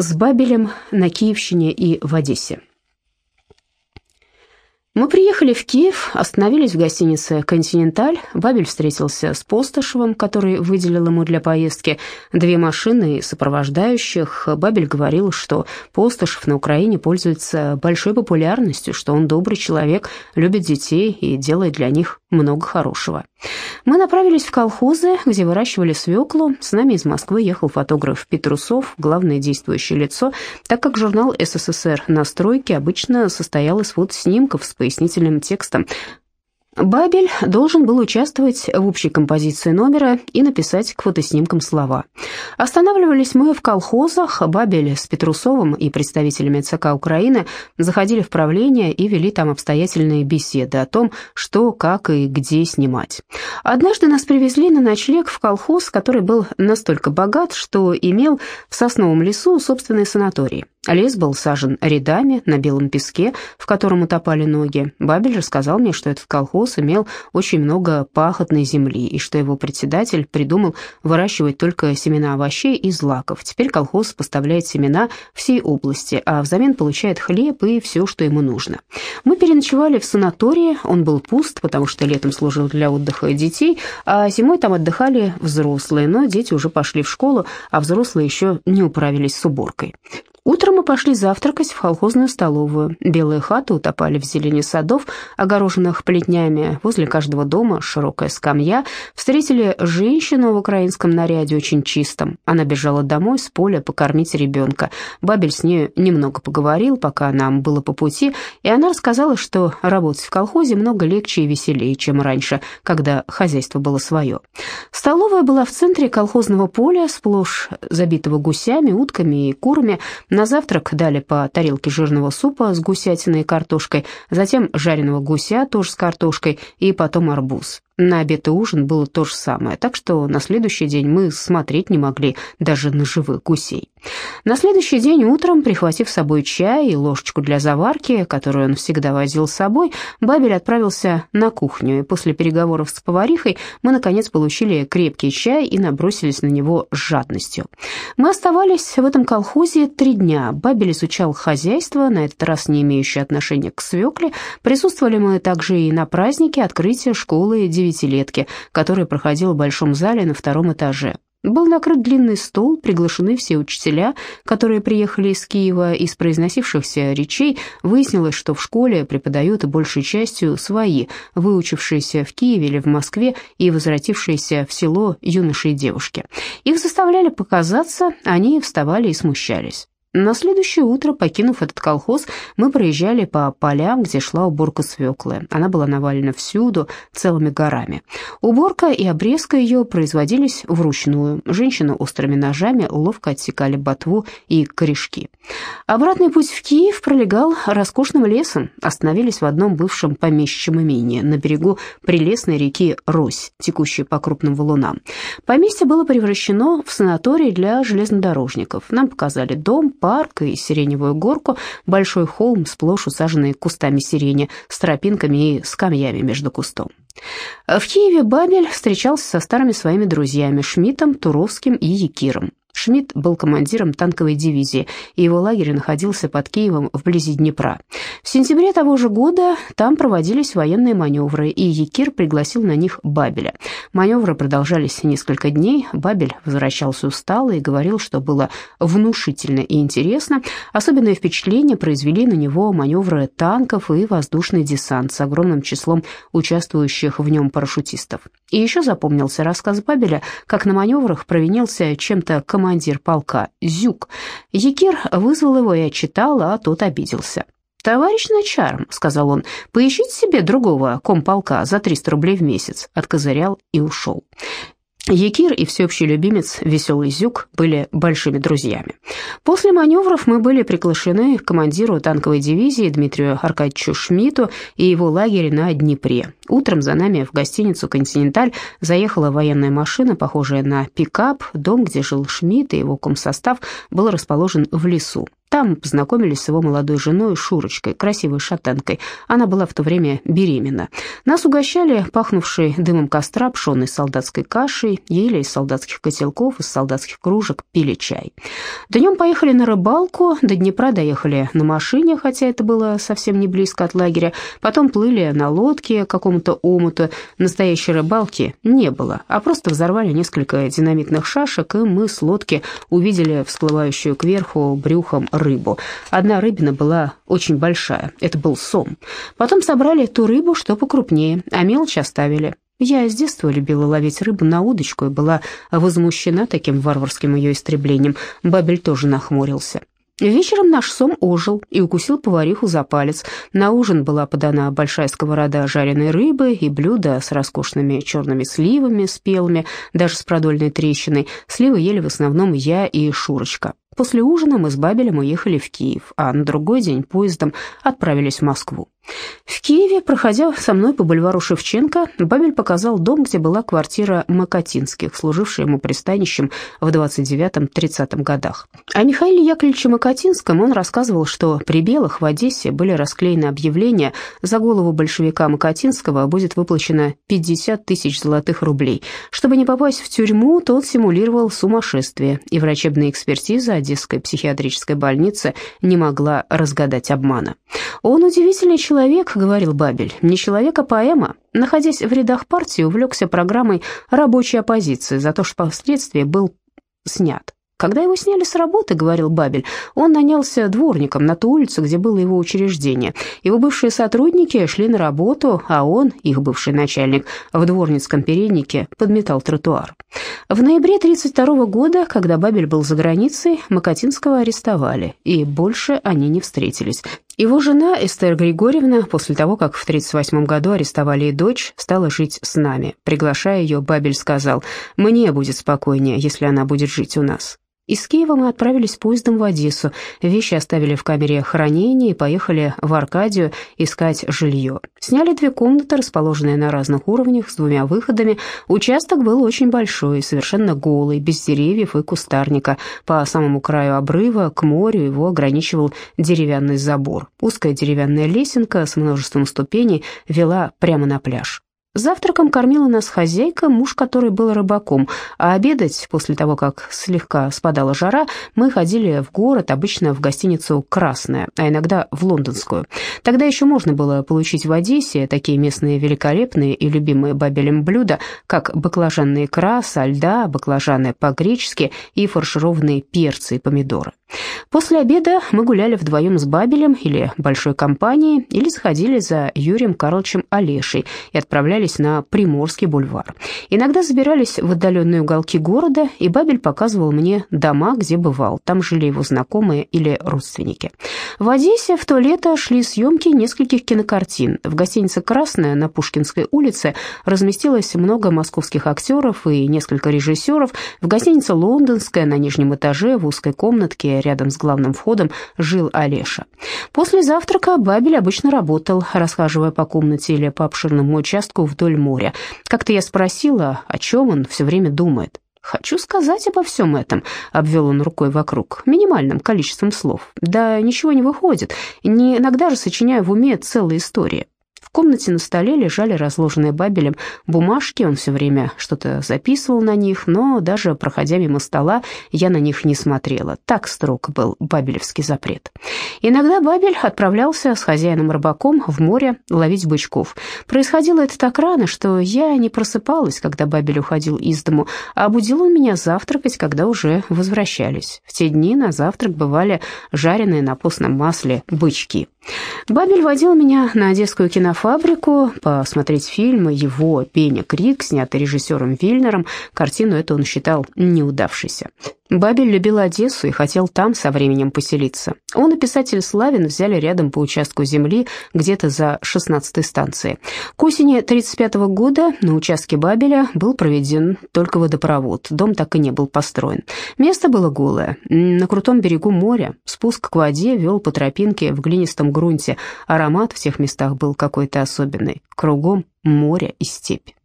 с Бабелем на Киевщине и в Одессе. Мы приехали в Киев, остановились в гостинице «Континенталь». Бабель встретился с Постышевым, который выделил ему для поездки две машины и сопровождающих. Бабель говорил, что Постышев на Украине пользуется большой популярностью, что он добрый человек, любит детей и делает для них много хорошего. Мы направились в колхозы, где выращивали свеклу. С нами из Москвы ехал фотограф Петрусов, главное действующее лицо, так как журнал СССР «Настройки» обычно состоял из фотоснимков с пояснительным текстом. Бабель должен был участвовать в общей композиции номера и написать к фотоснимкам слова. Останавливались мы в колхозах, Бабель с Петрусовым и представителями ЦК Украины заходили в правление и вели там обстоятельные беседы о том, что, как и где снимать. Однажды нас привезли на ночлег в колхоз, который был настолько богат, что имел в сосновом лесу собственный санаторий. Лес был сажен рядами на белом песке, в котором утопали ноги. Бабель рассказал мне, что этот колхоз имел очень много пахотной земли, и что его председатель придумал выращивать только семена овощей и злаков. Теперь колхоз поставляет семена всей области, а взамен получает хлеб и все, что ему нужно. Мы переночевали в санатории, он был пуст, потому что летом служил для отдыха детей, а зимой там отдыхали взрослые, но дети уже пошли в школу, а взрослые еще не управились с уборкой. Утром мы пошли завтракать в колхозную столовую. Белые хаты утопали в зелени садов, огороженных плетнями. Возле каждого дома широкая скамья. Встретили женщину в украинском наряде, очень чистом. Она бежала домой с поля покормить ребенка. Бабель с ней немного поговорил, пока нам было по пути, и она рассказала, что работать в колхозе много легче и веселее, чем раньше, когда хозяйство было свое. Столовая была в центре колхозного поля, сплошь забитого гусями, утками и курами. На завтрак дали по тарелке жирного супа с гусятиной и картошкой, затем жареного гуся тоже с картошкой и потом арбуз. На обед и ужин было то же самое, так что на следующий день мы смотреть не могли даже на живых гусей. На следующий день утром, прихватив с собой чай и ложечку для заварки, которую он всегда возил с собой, Бабель отправился на кухню, и после переговоров с поварихой мы, наконец, получили крепкий чай и набросились на него с жадностью. Мы оставались в этом колхозе три дня. Бабель изучал хозяйство, на этот раз не имеющее отношения к свекле. Присутствовали мы также и на празднике открытия школы девятилетки, который проходил в большом зале на втором этаже. Был накрыт длинный стол, приглашены все учителя, которые приехали из Киева. Из произносившихся речей выяснилось, что в школе преподают большей частью свои, выучившиеся в Киеве или в Москве и возвратившиеся в село юноши и девушки. Их заставляли показаться, они вставали и смущались. На следующее утро, покинув этот колхоз, мы проезжали по полям, где шла уборка свеклы. Она была навалена всюду, целыми горами. Уборка и обрезка ее производились вручную. Женщины острыми ножами ловко отсекали ботву и корешки. Обратный путь в Киев пролегал роскошным лесом. Остановились в одном бывшем помещичьем имении на берегу прелестной реки Рось, текущей по крупным валунам. Поместье было превращено в санаторий для железнодорожников. Нам показали дом, парк и сиреневую горку, большой холм, сплошь усаженный кустами сирени, с тропинками и скамьями между кустом. В Киеве Бабель встречался со старыми своими друзьями Шмидтом, Туровским и Якиром. Шмидт был командиром танковой дивизии, и его лагерь находился под Киевом вблизи Днепра. В сентябре того же года там проводились военные маневры, и Якир пригласил на них Бабеля. Маневры продолжались несколько дней, Бабель возвращался усталый и говорил, что было внушительно и интересно. Особенное впечатление произвели на него маневры танков и воздушный десант с огромным числом участвующих в нем парашютистов. И еще запомнился рассказ Бабеля, как на маневрах провинился чем-то командир полка Зюк. Якир вызвал его и отчитал, а тот обиделся. «Товарищ Начарм», — сказал он, — «поищите себе другого комполка за 300 рублей в месяц», — откозырял и ушел. Якир и всеобщий любимец Веселый Зюк были большими друзьями. После маневров мы были приглашены к командиру танковой дивизии Дмитрию Аркадьевичу Шмидту и его лагерь на Днепре. Утром за нами в гостиницу «Континенталь» заехала военная машина, похожая на пикап. Дом, где жил Шмидт и его комсостав, был расположен в лесу. Там познакомились с его молодой женой Шурочкой, красивой шатенкой. Она была в то время беременна. Нас угощали пахнувшей дымом костра пшеной солдатской кашей, ели из солдатских котелков, из солдатских кружек, пили чай. Днем поехали на рыбалку, до Днепра доехали на машине, хотя это было совсем не близко от лагеря. Потом плыли на лодке к какому-то омуту. Настоящей рыбалки не было, а просто взорвали несколько динамитных шашек, и мы с лодки увидели всплывающую кверху брюхом рыбу. Одна рыбина была очень большая, это был сом. Потом собрали ту рыбу, что покрупнее, а мелочь оставили. Я с детства любила ловить рыбу на удочку и была возмущена таким варварским ее истреблением. Бабель тоже нахмурился. Вечером наш сом ожил и укусил повариху за палец. На ужин была подана большая сковорода жареной рыбы и блюдо с роскошными черными сливами, спелыми, даже с продольной трещиной. Сливы ели в основном я и Шурочка. После ужина мы с Бабелем уехали в Киев, а на другой день поездом отправились в Москву. В Киеве, проходя со мной по бульвару Шевченко, Бабель показал дом, где была квартира Макотинских, служившая ему пристанищем в 29-30 годах. О Михаиле Яковлевиче Макотинском он рассказывал, что при Белых в Одессе были расклеены объявления, за голову большевика Макотинского будет выплачено 50 тысяч золотых рублей. Чтобы не попасть в тюрьму, тот симулировал сумасшествие, и врачебная экспертиза Одесской психиатрической больницы не могла разгадать обмана. Он удивительный человек, человек, — говорил Бабель, — не человек, а поэма. Находясь в рядах партии, увлекся программой рабочей оппозиции за то, что впоследствии был снят. Когда его сняли с работы, говорил Бабель, он нанялся дворником на ту улицу, где было его учреждение. Его бывшие сотрудники шли на работу, а он, их бывший начальник, в дворницком переднике подметал тротуар. В ноябре 1932 года, когда Бабель был за границей, Макатинского арестовали, и больше они не встретились. Его жена Эстер Григорьевна, после того, как в 1938 году арестовали и дочь, стала жить с нами. Приглашая ее, Бабель сказал, «Мне будет спокойнее, если она будет жить у нас». Из Киева мы отправились поездом в Одессу, вещи оставили в камере хранения и поехали в Аркадию искать жилье. Сняли две комнаты, расположенные на разных уровнях, с двумя выходами. Участок был очень большой, совершенно голый, без деревьев и кустарника. По самому краю обрыва к морю его ограничивал деревянный забор. Узкая деревянная лесенка с множеством ступеней вела прямо на пляж. Завтраком кормила нас хозяйка, муж которой был рыбаком, а обедать, после того, как слегка спадала жара, мы ходили в город, обычно в гостиницу «Красная», а иногда в лондонскую. Тогда еще можно было получить в Одессе такие местные великолепные и любимые бабелем блюда, как баклажанная икра, сальда, баклажаны по-гречески и фаршированные перцы и помидоры. После обеда мы гуляли вдвоем с Бабелем или большой компанией, или заходили за Юрием Карловичем Олешей и отправлялись на Приморский бульвар. Иногда забирались в отдаленные уголки города, и Бабель показывал мне дома, где бывал. Там жили его знакомые или родственники. В Одессе в то лето шли съемки нескольких кинокартин. В гостинице «Красная» на Пушкинской улице разместилось много московских актеров и несколько режиссеров. В гостинице «Лондонская» на нижнем этаже в узкой комнатке рядом с главным входом жил Олеша. После завтрака Бабель обычно работал, расхаживая по комнате или по обширному участку вдоль моря. Как-то я спросила, о чем он все время думает. «Хочу сказать обо всем этом», — обвел он рукой вокруг, минимальным количеством слов. «Да ничего не выходит. Не иногда же сочиняю в уме целые истории. В комнате на столе лежали разложенные Бабелем бумажки, он все время что-то записывал на них, но даже проходя мимо стола, я на них не смотрела. Так строг был бабелевский запрет. Иногда Бабель отправлялся с хозяином-рыбаком в море ловить бычков. Происходило это так рано, что я не просыпалась, когда Бабель уходил из дому, а будил он меня завтракать, когда уже возвращались. В те дни на завтрак бывали жареные на постном масле бычки. Бабель водил меня на одесскую кинофабрику посмотреть фильм его «Пеня Крик», снятый режиссером Вильнером. Картину эту он считал неудавшейся. Бабель любил Одессу и хотел там со временем поселиться. Он и писатель Славин взяли рядом по участку земли где-то за 16-й станцией. К осени 1935 года на участке Бабеля был проведен только водопровод, дом так и не был построен. Место было голое, на крутом берегу моря, спуск к воде вел по тропинке в глинистом грунте, аромат в тех местах был какой-то особенный, кругом море и степь.